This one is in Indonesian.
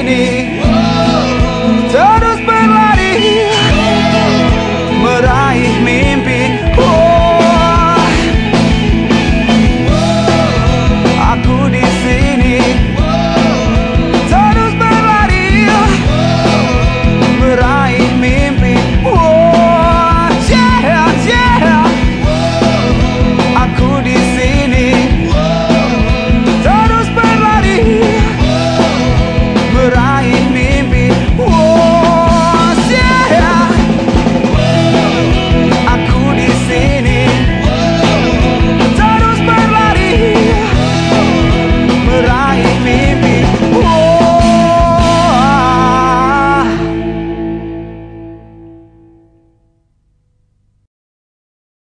ini. Terus berlari. Meraih mimpi.